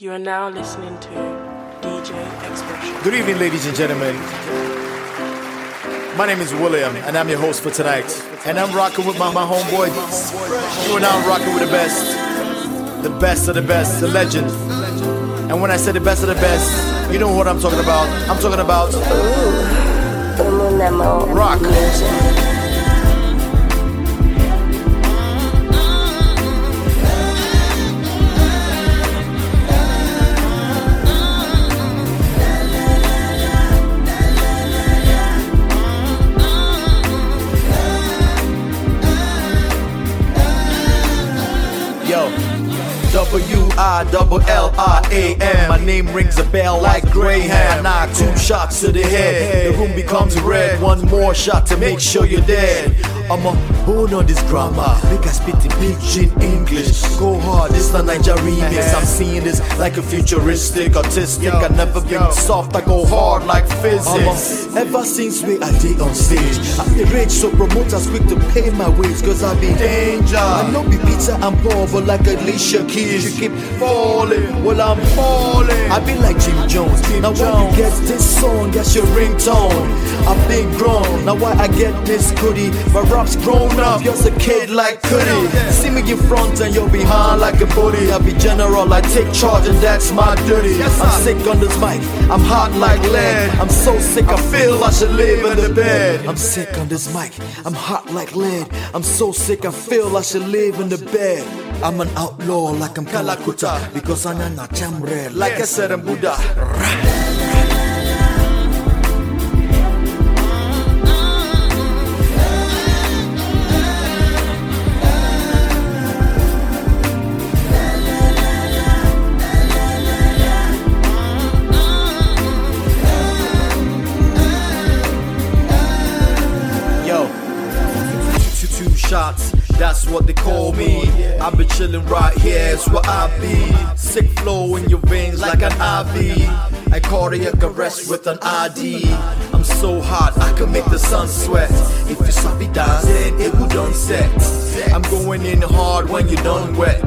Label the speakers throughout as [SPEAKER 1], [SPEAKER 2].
[SPEAKER 1] You are now listening to DJ Expression.
[SPEAKER 2] Good evening, ladies and gentlemen. My name is William, and I'm your host for tonight. And I'm rocking with my, my homeboy. You and I are rocking with the best. The best of the best, the legend. And when I say the best of the best, you know what I'm talking about. I'm talking about oh, rock. Yo, W I double L I A M. My name rings a bell like Graham. Knock two shots to the head. The room becomes red. One more shot to make sure you're dead. I'm a bone on this grammar. Make I spit the pidgin English. Go hard, this not Niger remix. I'm seeing this like a futuristic, autistic. I never been soft, I go hard like physics. ever since we I did on stage, I'm the rich, so promoters quick to pay my wage. Cause I be danger. I know be pizza and poor, but like Alicia Keys, you keep falling. Well, I'm falling. I be like Jim Jones. now, when you get this song, that's your ringtone. I've been grown, now why I get this goodie? Rap's grown up, you're a kid like Cudi. See me in front and you're behind like a booty. I be general, I take charge and that's my duty. I'm sick on this mic, I'm hot like lead. I'm so sick, I feel I should live in the bed. I'm sick on this mic, I'm hot like lead. I'm so sick, I feel I should live in the bed. I'm an outlaw like I'm Kalakuta because I'm not chambre like I said in Buddha. Shots, that's what they call me. I be chillin' right here, it's what I be. Sick flow in your veins like an IV. I cardiac arrest with an ID. I'm so hot, I can make the sun sweat. If you sabi dancing, it will done set. I'm going in hard when you done wet.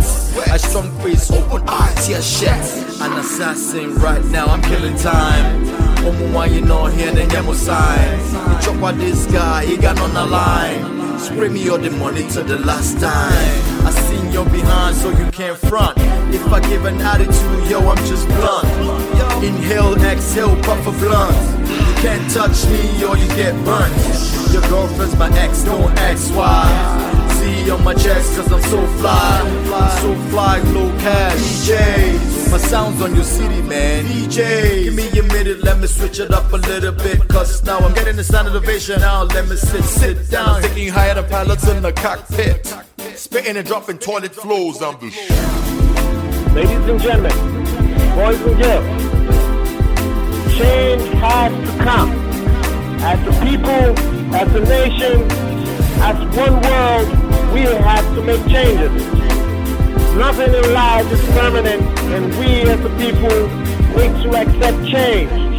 [SPEAKER 2] I strong face, open eyes, tear shed. An assassin right now, I'm killing time. Omo why you not here, then you sign. You chop this guy, he got on the line. Spray me all the money to the last time. I seen your behind, so you can't front. If I give an attitude, yo, I'm just blunt. Inhale, exhale, puff a blunt. You can't touch me or you get burnt. Your girlfriend's my ex, don't X, Y. See on my chest, cause I'm so fly. I'm so fly, low cash. DJ, my sound's on your city, man. DJ, give me let me switch it up a little bit. Cause now I'm getting the sound elevation. Now let me sit, sit down. Thinking higher than pilots in the cockpit. Spitting and dropping toilet flows, I'm the shit.
[SPEAKER 3] Ladies and gentlemen, boys and girls, change has to come. As a people, as a nation, as one world, we have to make changes. Nothing in life is permanent, and we as a people need to accept change.